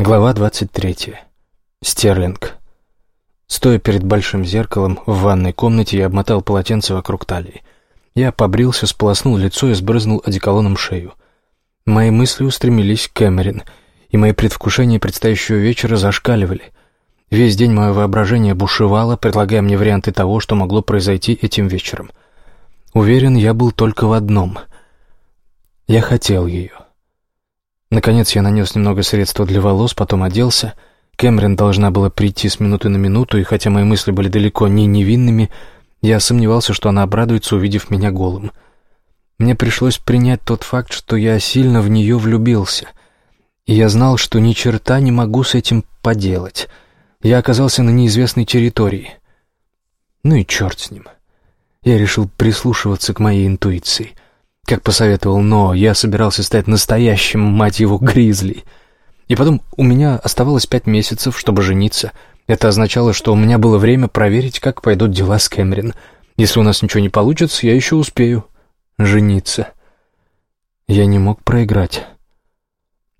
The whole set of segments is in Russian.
Глава 23. Стерлинг. Стоя перед большим зеркалом в ванной комнате, я обмотал полотенце вокруг талии. Я побрился, сполоснул лицо и сбрызнул одеколоном шею. Мои мысли устремились к Кэмерин, и мои предвкушения предстоящего вечера зашкаливали. Весь день мое воображение бушевало, предлагая мне варианты того, что могло произойти этим вечером. Уверен, я был только в одном. Я хотел ее. Наконец я нанес немного средства для волос, потом оделся. Кэмерон должна была прийти с минуты на минуту, и хотя мои мысли были далеко не невинными, я сомневался, что она обрадуется, увидев меня голым. Мне пришлось принять тот факт, что я сильно в нее влюбился. И я знал, что ни черта не могу с этим поделать. Я оказался на неизвестной территории. Ну и черт с ним. Я решил прислушиваться к моей интуиции — как посоветовал Но, я собирался стать настоящим, мать его, гризли. И потом у меня оставалось пять месяцев, чтобы жениться. Это означало, что у меня было время проверить, как пойдут дела с Кэмерин. Если у нас ничего не получится, я еще успею жениться. Я не мог проиграть.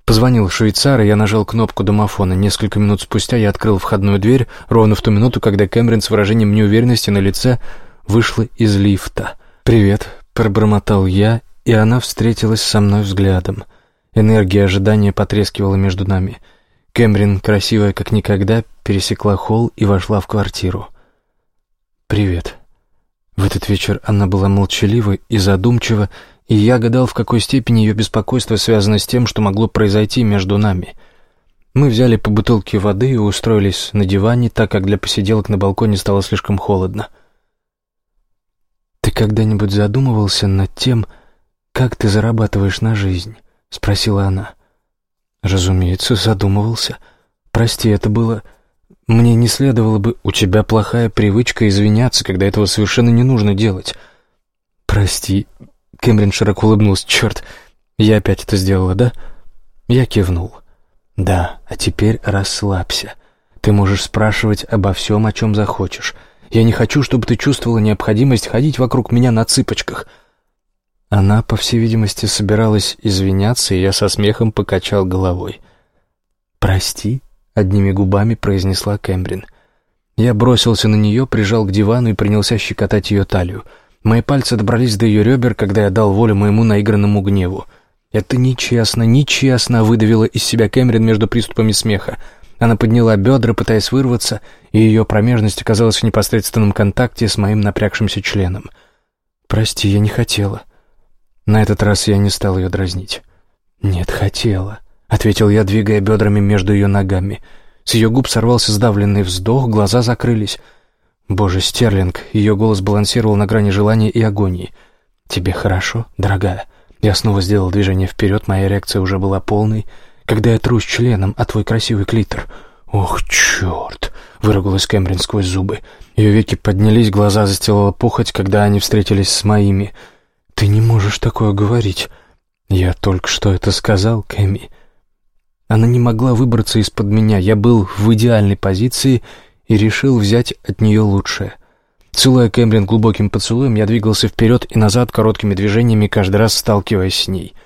Позвонил швейцар, и я нажал кнопку домофона. Несколько минут спустя я открыл входную дверь, ровно в ту минуту, когда Кэмерин с выражением неуверенности на лице вышла из лифта. «Привет», Пробормотал я, и она встретилась со мной взглядом. Энергия ожидания потрескивала между нами. Кэмрин, красивая как никогда, пересекла холл и вошла в квартиру. «Привет». В этот вечер она была молчалива и задумчива, и я гадал, в какой степени ее беспокойство связано с тем, что могло произойти между нами. Мы взяли по бутылке воды и устроились на диване, так как для посиделок на балконе стало слишком холодно. «Ты когда-нибудь задумывался над тем, как ты зарабатываешь на жизнь?» — спросила она. «Разумеется, задумывался. Прости, это было... Мне не следовало бы... У тебя плохая привычка извиняться, когда этого совершенно не нужно делать». «Прости...» — Кэмерин широко улыбнулся. «Черт, я опять это сделала, да?» Я кивнул. «Да, а теперь расслабься. Ты можешь спрашивать обо всем, о чем захочешь. Я не хочу, чтобы ты чувствовала необходимость ходить вокруг меня на цыпочках». Она, по всей видимости, собиралась извиняться, и я со смехом покачал головой. «Прости», — одними губами произнесла Кэмбрин. Я бросился на нее, прижал к дивану и принялся щекотать ее талию. Мои пальцы добрались до ее ребер, когда я дал волю моему наигранному гневу. «Это нечестно, нечестно!» — выдавила из себя Кэмерин между приступами смеха. Она подняла бедра, пытаясь вырваться, и ее промежность оказалась в непосредственном контакте с моим напрягшимся членом. «Прости, я не хотела». На этот раз я не стал ее дразнить. «Нет, хотела», — ответил я, двигая бедрами между ее ногами. С ее губ сорвался сдавленный вздох, глаза закрылись. «Боже, Стерлинг!» — ее голос балансировал на грани желания и агонии. «Тебе хорошо, дорогая?» Я снова сделал движение вперед, моя реакция уже была полной — когда я трусь членом, а твой красивый клитор. Ох, черт!» — выругалась Кэмерин сквозь зубы. Ее веки поднялись, глаза застилала похоть, когда они встретились с моими. «Ты не можешь такое говорить!» «Я только что это сказал, Кэми». Она не могла выбраться из-под меня. Я был в идеальной позиции и решил взять от нее лучшее. Целуя Кэмерин глубоким поцелуем, я двигался вперед и назад короткими движениями, каждый раз сталкиваясь с ней —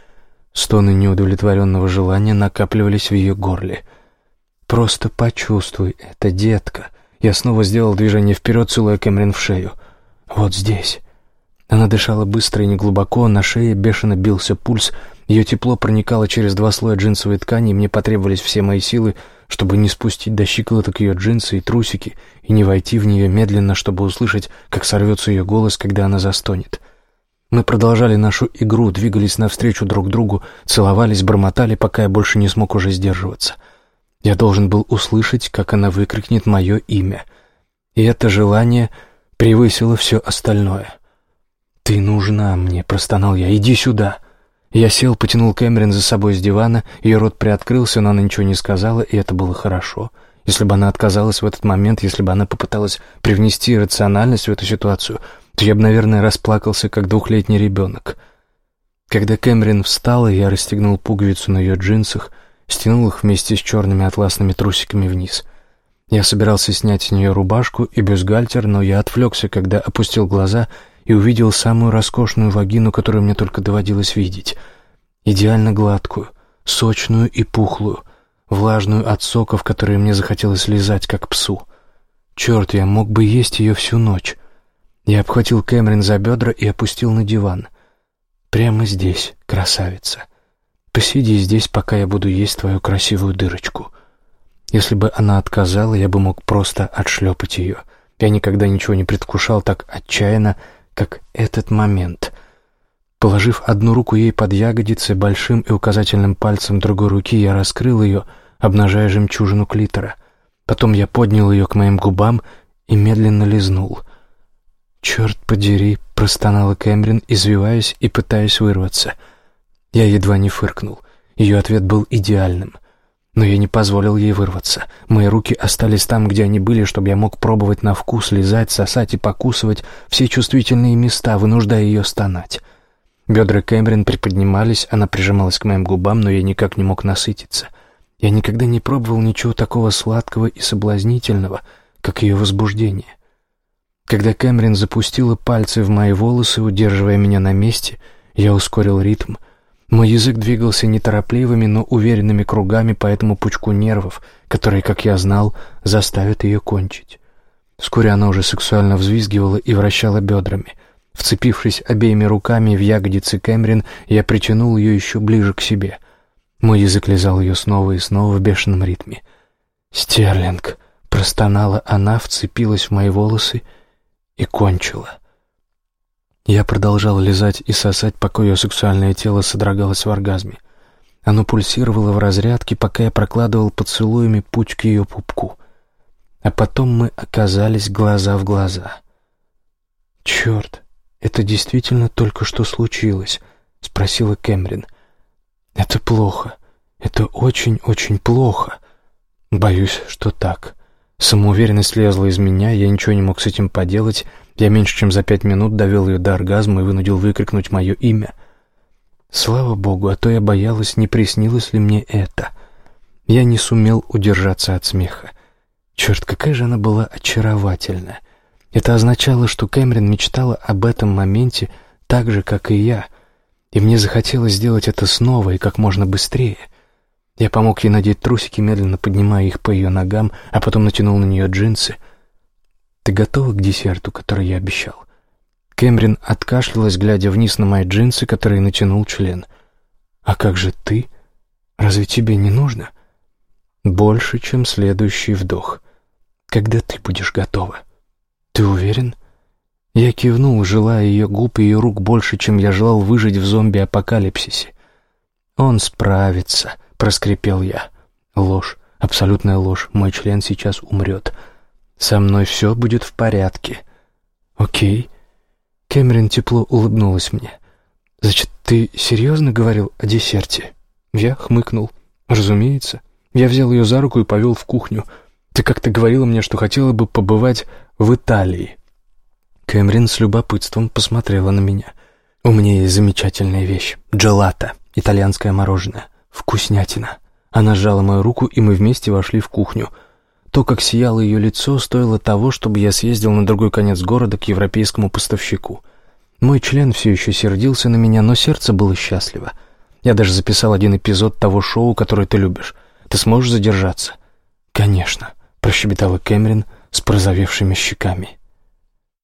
Стоны неудовлетворенного желания накапливались в ее горле. «Просто почувствуй это, детка». Я снова сделал движение вперед, целуя Кэмерин в шею. «Вот здесь». Она дышала быстро и неглубоко, на шее бешено бился пульс, ее тепло проникало через два слоя джинсовой ткани, и мне потребовались все мои силы, чтобы не спустить до щиколоток ее джинсы и трусики и не войти в нее медленно, чтобы услышать, как сорвется ее голос, когда она застонет. Мы продолжали нашу игру, двигались навстречу друг другу, целовались, бормотали, пока я больше не смог уже сдерживаться. Я должен был услышать, как она выкрикнет мое имя. И это желание превысило все остальное. «Ты нужна мне», — простонал я, — «иди сюда». Я сел, потянул Кэмерин за собой с дивана, ее рот приоткрылся, но она ничего не сказала, и это было хорошо. Если бы она отказалась в этот момент, если бы она попыталась привнести рациональность в эту ситуацию — то я бы, наверное, расплакался, как двухлетний ребенок. Когда Кэмерин встала, я расстегнул пуговицу на ее джинсах, стянул их вместе с черными атласными трусиками вниз. Я собирался снять с нее рубашку и бюстгальтер, но я отвлекся, когда опустил глаза и увидел самую роскошную вагину, которую мне только доводилось видеть. Идеально гладкую, сочную и пухлую. влажную от соков, которые мне захотелось лизать, как псу. Черт, я мог бы есть ее всю ночь. Я обхватил Кэмерин за бедра и опустил на диван. «Прямо здесь, красавица. Посиди здесь, пока я буду есть твою красивую дырочку». Если бы она отказала, я бы мог просто отшлепать ее. Я никогда ничего не предвкушал так отчаянно, как этот момент. Положив одну руку ей под ягодицы, большим и указательным пальцем другой руки я раскрыл ее, обнажая жемчужину клитора. Потом я поднял ее к моим губам и медленно лизнул. «Черт подери!» — простонала Кэмерин, извиваясь и пытаясь вырваться. Я едва не фыркнул. Ее ответ был идеальным. Но я не позволил ей вырваться. Мои руки остались там, где они были, чтобы я мог пробовать на вкус, лизать, сосать и покусывать все чувствительные места, вынуждая ее стонать. Бедра Кэмерин приподнимались, она прижималась к моим губам, но я никак не мог насытиться. Я никогда не пробовал ничего такого сладкого и соблазнительного, как ее возбуждение. Когда Кэмерин запустила пальцы в мои волосы, удерживая меня на месте, я ускорил ритм — мой язык двигался неторопливыми, но уверенными кругами по этому пучку нервов, которые, как я знал, заставят ее кончить. Вскоре она уже сексуально взвизгивала и вращала бедрами. Вцепившись обеими руками в ягодицы Кэмерин, я притянул ее еще ближе к себе. Мой язык лизал ее снова и снова в бешеном ритме. «Стерлинг!» — простонала она, вцепилась в мои волосы и кончила. Я продолжал лизать и сосать, пока ее сексуальное тело содрогалось в оргазме. Оно пульсировало в разрядке, пока я прокладывал поцелуями путь к ее пупку. А потом мы оказались глаза в глаза. «Черт, это действительно только что случилось?» — спросила Кэмерин. «Это плохо. Это очень-очень плохо. Боюсь, что так». Самоуверенность лезла из меня, я ничего не мог с этим поделать, я меньше чем за пять минут довел ее до оргазма и вынудил выкрикнуть мое имя. Слава богу, а то я боялась, не приснилось ли мне это. Я не сумел удержаться от смеха. Черт, какая же она была очаровательна. Это означало, что Кэмерин мечтала об этом моменте так же, как и я, и мне захотелось сделать это снова и как можно быстрее. Я помог ей надеть трусики, медленно поднимая их по ее ногам, а потом натянул на нее джинсы — «Ты готова к десерту, который я обещал?» Кэмрин откашлялась, глядя вниз на мои джинсы, которые натянул член. «А как же ты? Разве тебе не нужно?» «Больше, чем следующий вдох. Когда ты будешь готова?» «Ты уверен?» Я кивнул, желая ее губ и ее рук больше, чем я желал выжить в зомби-апокалипсисе. «Он справится», — проскрипел я. «Ложь, абсолютная ложь. Мой член сейчас умрет». Со мной все будет в порядке. Окей. Кэмерин тепло улыбнулась мне. Значит, ты серьезно говорил о десерте? Я хмыкнул. Разумеется. Я взял ее за руку и повел в кухню. Ты как-то говорила мне, что хотела бы побывать в Италии. Кэмерин с любопытством посмотрела на меня. У меня есть замечательная вещь. Джелато. Итальянское мороженое. Вкуснятина. Она сжала мою руку, и мы вместе вошли в кухню — то, как сияло ее лицо, стоило того, чтобы я съездил на другой конец города к европейскому поставщику. Мой член все еще сердился на меня, но сердце было счастливо. Я даже записал один эпизод того шоу, которое ты любишь. Ты сможешь задержаться? «Конечно», — прощебетала Кэмерин с прозовевшими щеками.